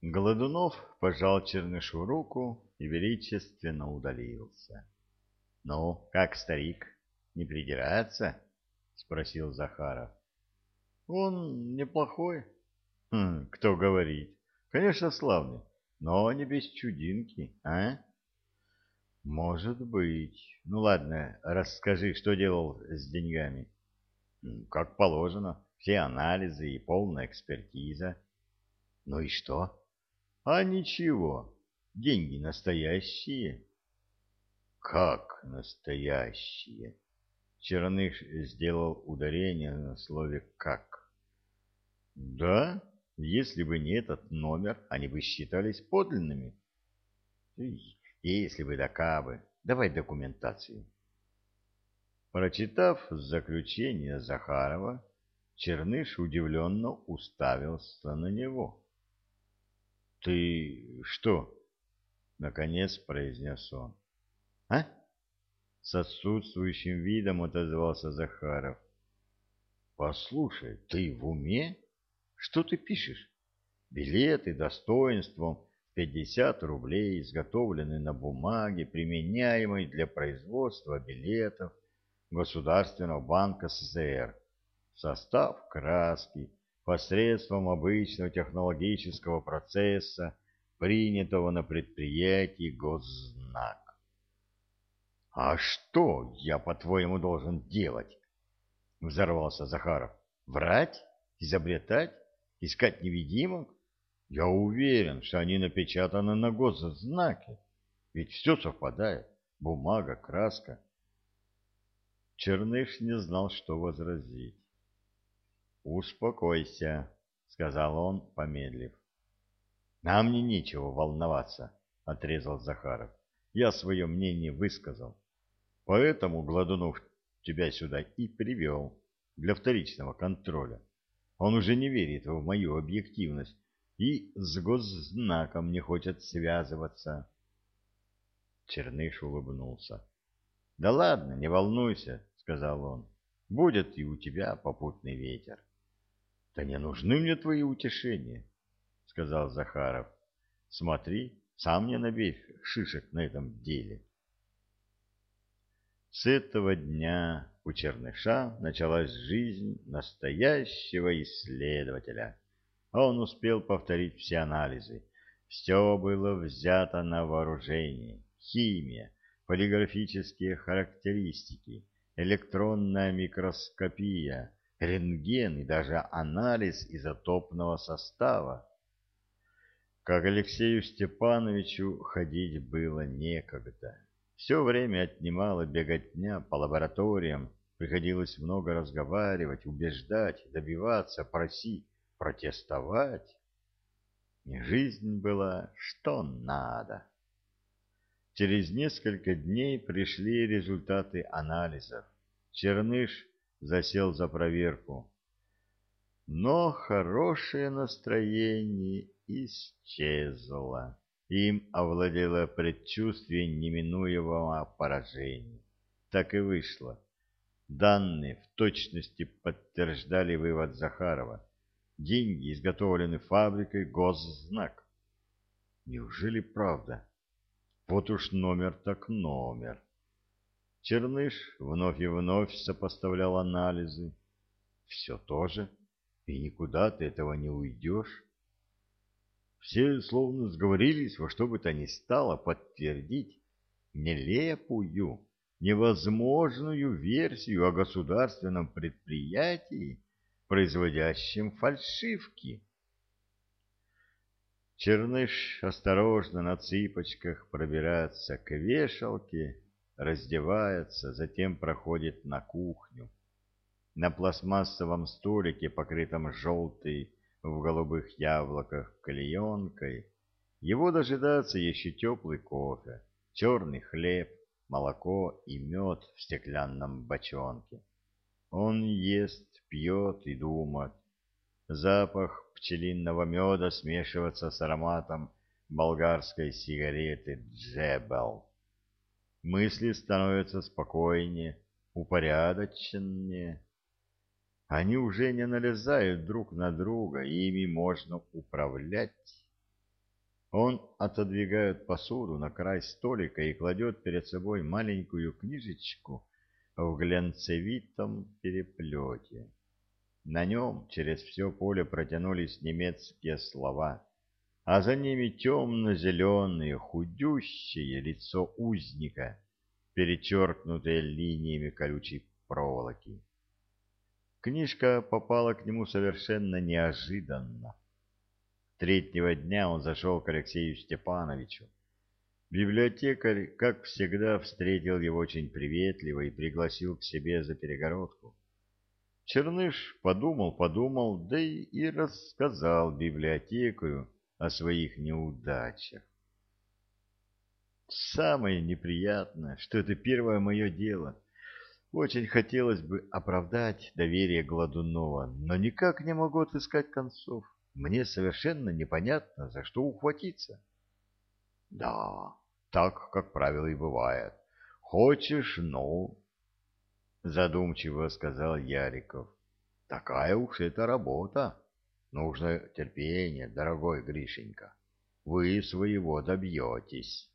Голодунов пожал Чернышу руку и величественно удалился. — Ну, как старик, не придирается? — спросил Захаров. — Он неплохой. Хм, — Кто говорит? Конечно, славный, но не без чудинки, а? — Может быть. Ну ладно, расскажи, что делал с деньгами. — Как положено, все анализы и полная экспертиза. — Ну и что? — а ничего, деньги настоящие. Как настоящие? Черных сделал ударение на слове «как». Да, если бы не этот номер, они бы считались подлинными. Если бы да кабы. Давай документацию. Прочитав заключение Захарова, Черныш удивленно уставился на него. — Ты что? — наконец произнес он. — А? — с отсутствующим видом отозвался Захаров. — Послушай, ты в уме? Что ты пишешь? Билеты достоинством пятьдесят рублей, изготовленные на бумаге, применяемой для производства билетов Государственного банка СССР. Состав краски, посредством обычного технологического процесса, принятого на предприятии госзнак. «А что я, по-твоему, должен делать?» — взорвался Захаров. «Врать? Изобретать? Искать невидимок? Я уверен, что они напечатаны на госзнаке, ведь все совпадает. Бумага, краска». Черныш не знал, что возразить. «Успокойся», — сказал он, помедлив. «Нам не нечего волноваться», — отрезал Захаров. «Я свое мнение высказал. Поэтому Гладунов тебя сюда и привел для вторичного контроля. Он уже не верит в мою объективность и с госзнаком не хочет связываться». Черныш улыбнулся. «Да ладно, не волнуйся», — сказал он. «Будет и у тебя попутный ветер». Да не нужны мне твои утешения, сказал Захаров. Смотри, сам не набей шишек на этом деле. С этого дня у Черныша началась жизнь настоящего исследователя. Он успел повторить все анализы. Все было взято на вооружение. Химия, полиграфические характеристики, электронная микроскопия, рентген и даже анализ изотопного состава. Как Алексею Степановичу ходить было некогда. Все время отнимало беготня по лабораториям, приходилось много разговаривать, убеждать, добиваться, просить, протестовать. Жизнь была что надо. Через несколько дней пришли результаты анализов. Черныш засел за проверку. Но хорошее настроение исчезло. Им овладело предчувствие неминуемого поражения. Так и вышло. Данные в точности подтверждали вывод Захарова. Деньги изготовлены фабрикой «Госзнак». Неужели правда? Вот уж номер так номер. Черныш вновь и вновь сопоставлял анализы. Все то же, и никуда ты этого не уйдешь. Все словно сговорились во что бы то ни стало подтвердить нелепую, невозможную версию о государственном предприятии, производящем фальшивки. Черныш осторожно на цыпочках пробирается к вешалке, раздевается, затем проходит на кухню. На пластмассовом столике, покрытом желтой в голубых яблоках клеенкой, его дожидается еще теплый кофе, черный хлеб, молоко и мед в стеклянном бочонке. Он ест, пьет и думает. Запах пчелиного меда смешивается с ароматом болгарской сигареты «Джебел». Мысли становятся спокойнее, упорядоченнее. Они уже не налезают друг на друга, ими можно управлять. Он отодвигает посуду на край столика и кладет перед собой маленькую книжечку в глянцевитом переплете. На нем через все поле протянулись немецкие слова, а за ними темно-зеленые, худющее лицо узника, перечеркнутое линиями колючей проволоки. Книжка попала к нему совершенно неожиданно. Третьего дня он зашел к Алексею Степановичу. Библиотекарь, как всегда, встретил его очень приветливо и пригласил к себе за перегородку. Черныш подумал, подумал, да и рассказал библиотекарю о своих неудачах. Самое неприятное, что это первое мое дело. Очень хотелось бы оправдать доверие Гладунова, но никак не могу отыскать концов. Мне совершенно непонятно, за что ухватиться. — Да, так, как правило, и бывает. Хочешь, ну... — задумчиво сказал Яриков. — Такая уж это работа. Нужно терпение, дорогой Гришенька. Вы своего добьетесь.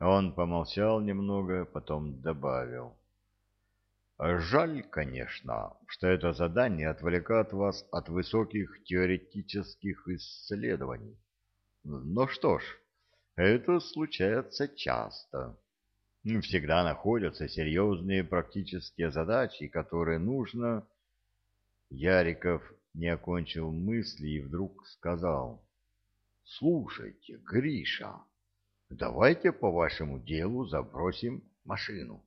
Он помолчал немного, потом добавил. — Жаль, конечно, что это задание отвлекает вас от высоких теоретических исследований. Но что ж, это случается часто. Всегда находятся серьезные практические задачи, которые нужно... Яриков не окончил мысли и вдруг сказал. «Слушайте, Гриша, давайте по вашему делу забросим машину».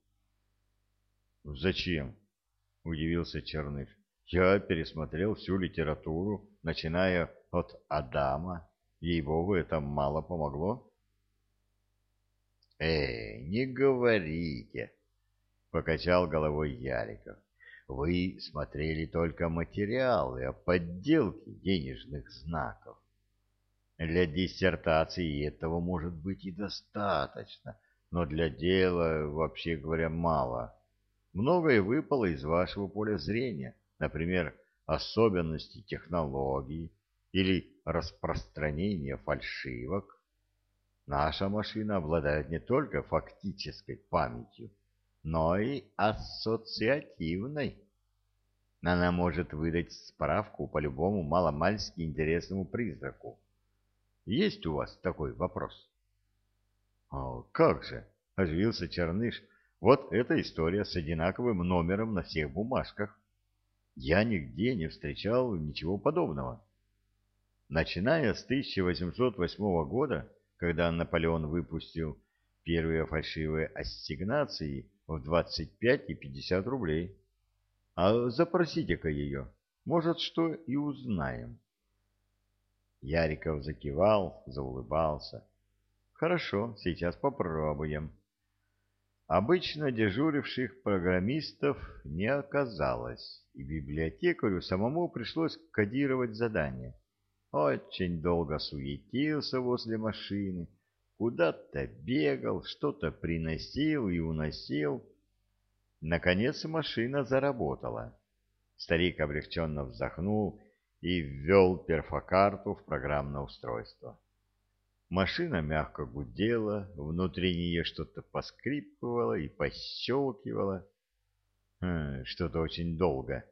«Зачем?» — удивился Черныш. «Я пересмотрел всю литературу, начиная от Адама. Ей-богу, это мало помогло». «Эй, не говорите!» — покачал головой Яриков. «Вы смотрели только материалы о подделке денежных знаков. Для диссертации этого может быть и достаточно, но для дела, вообще говоря, мало». Многое выпало из вашего поля зрения, например, особенности технологий или распространение фальшивок. Наша машина обладает не только фактической памятью, но и ассоциативной. Она может выдать справку по любому маломальски интересному призраку. Есть у вас такой вопрос? «А — Как же! — оживился Черныш, вот эта история с одинаковым номером на всех бумажках. Я нигде не встречал ничего подобного. Начиная с 1808 года, когда Наполеон выпустил первые фальшивые ассигнации в 25 и 50 рублей. А запросите-ка ее, может, что и узнаем. Яриков закивал, заулыбался. Хорошо, сейчас попробуем. Обычно дежуривших программистов не оказалось, и библиотекарю самому пришлось кодировать задание. Очень долго суетился возле машины, куда-то бегал, что-то приносил и уносил. Наконец машина заработала. Старик облегченно вздохнул и ввел перфокарту в программное устройство. Машина мягко гудела, внутри нее что-то поскрипывало и пощелкивало. Хм, что-то очень долго.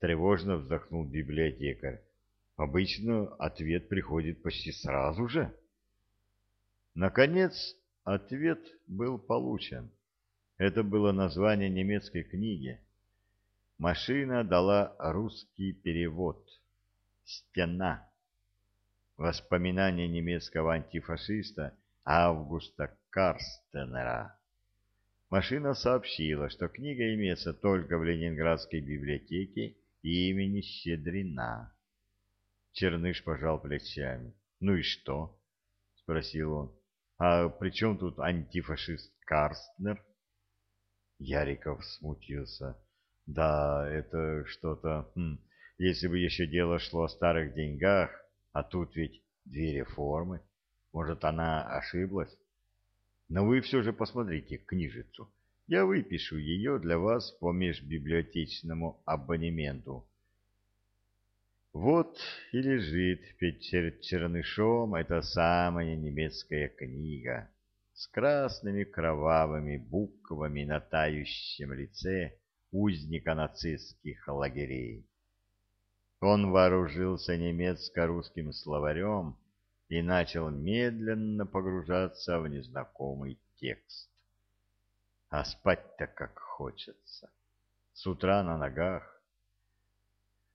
Тревожно вздохнул библиотекарь. Обычно ответ приходит почти сразу же. Наконец, ответ был получен. Это было название немецкой книги. Машина дала русский перевод. «Стена». Воспоминания немецкого антифашиста Августа Карстенера. Машина сообщила, что книга имеется только в Ленинградской библиотеке имени Щедрина. Черныш пожал плечами. «Ну и что?» — спросил он. «А при чем тут антифашист Карстнер?» Яриков смутился. «Да, это что-то... Хм, если бы еще дело шло о старых деньгах, а тут ведь две реформы. Может, она ошиблась? Но вы все же посмотрите книжицу. Я выпишу ее для вас по межбиблиотечному абонементу. Вот и лежит перед чернышом эта самая немецкая книга с красными кровавыми буквами на тающем лице узника нацистских лагерей. Он вооружился немецко-русским словарем и начал медленно погружаться в незнакомый текст. А спать-то как хочется. С утра на ногах.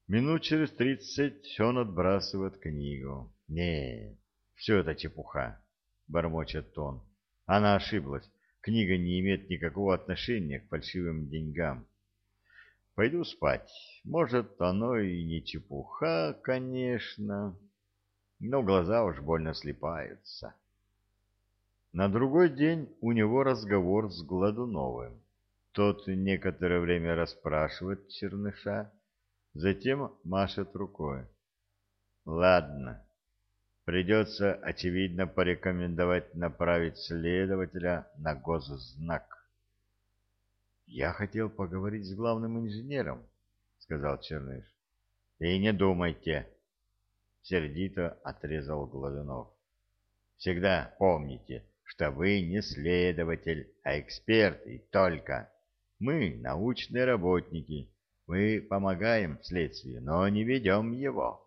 Минут через тридцать он отбрасывает книгу. Не, все это чепуха, бормочет он. Она ошиблась. Книга не имеет никакого отношения к фальшивым деньгам. Пойду спать. Может, оно и не чепуха, конечно, но глаза уж больно слепаются. На другой день у него разговор с Гладуновым. Тот некоторое время расспрашивает Черныша, затем машет рукой. Ладно, придется, очевидно, порекомендовать направить следователя на госзнак. Я хотел поговорить с главным инженером, сказал Черныш. И не думайте, сердито отрезал Главинов. Всегда помните, что вы не следователь, а эксперт и только. Мы научные работники. Мы помогаем следствию, но не ведем его.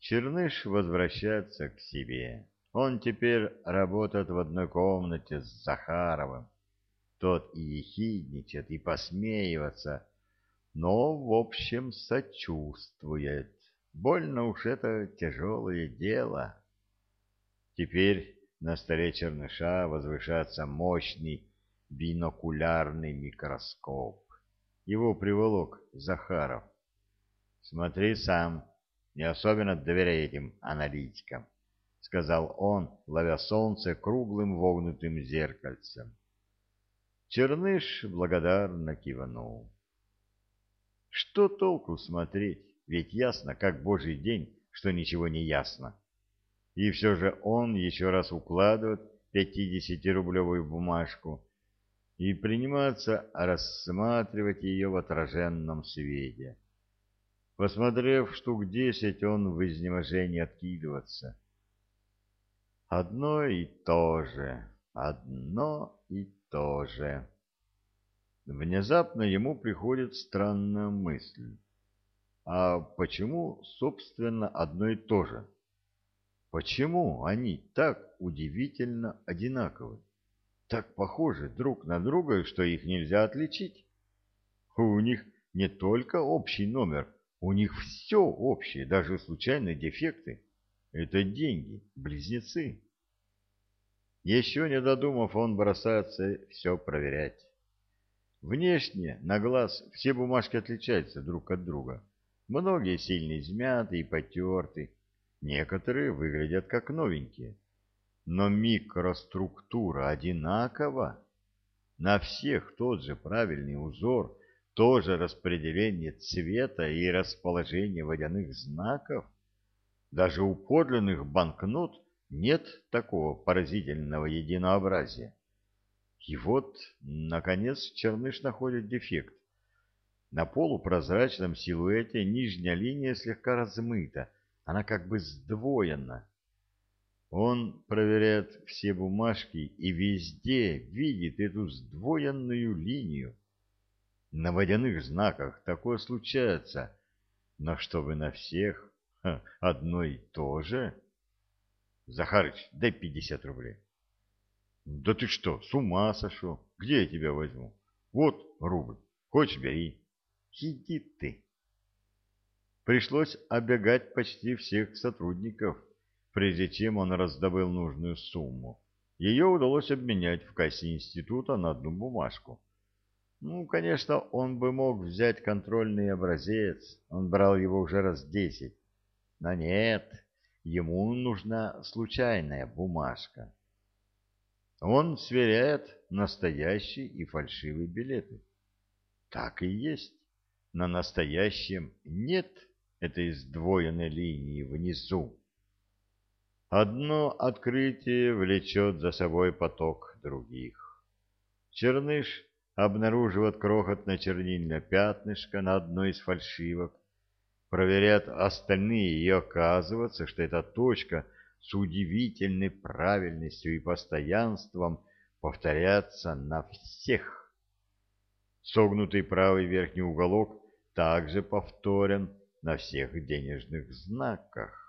Черныш возвращается к себе. Он теперь работает в одной комнате с Захаровым. Тот и ехидничает, и посмеивается, но, в общем, сочувствует. Больно уж это тяжелое дело. Теперь на столе черныша возвышается мощный бинокулярный микроскоп. Его приволок Захаров. Смотри сам, не особенно доверяй этим аналитикам, сказал он, ловя солнце круглым вогнутым зеркальцем. Черныш благодарно кивнул. Что толку смотреть, ведь ясно, как божий день, что ничего не ясно. И все же он еще раз укладывает пятидесятирублевую бумажку и принимается рассматривать ее в отраженном свете. Посмотрев штук десять, он в изнеможении откидывается. Одно и то же, одно и тоже. Внезапно ему приходит странная мысль. А почему, собственно, одно и то же? Почему они так удивительно одинаковы? Так похожи друг на друга, что их нельзя отличить? У них не только общий номер, у них все общее, даже случайные дефекты. Это деньги, близнецы. Еще не додумав, он бросается все проверять. Внешне, на глаз, все бумажки отличаются друг от друга. Многие сильно измяты и потерты, некоторые выглядят как новенькие. Но микроструктура одинакова. На всех тот же правильный узор, то же распределение цвета и расположение водяных знаков. Даже у подлинных банкнот нет такого поразительного единообразия. И вот, наконец, Черныш находит дефект. На полупрозрачном силуэте нижняя линия слегка размыта, она как бы сдвоена. Он проверяет все бумажки и везде видит эту сдвоенную линию. На водяных знаках такое случается, но чтобы на всех ха, одно и то же... Захарыч, дай пятьдесят рублей. Да ты что, с ума сошел? Где я тебя возьму? Вот рубль. Хочешь, бери. Иди ты. Пришлось обегать почти всех сотрудников, прежде чем он раздобыл нужную сумму. Ее удалось обменять в кассе института на одну бумажку. Ну, конечно, он бы мог взять контрольный образец, он брал его уже раз десять. Но нет, Ему нужна случайная бумажка. Он сверяет настоящий и фальшивый билеты. Так и есть. На настоящем нет этой сдвоенной линии внизу. Одно открытие влечет за собой поток других. Черныш обнаруживает крохотное чернильное пятнышко на одной из фальшивок проверяют остальные, и оказывается, что эта точка с удивительной правильностью и постоянством повторяется на всех. Согнутый правый верхний уголок также повторен на всех денежных знаках.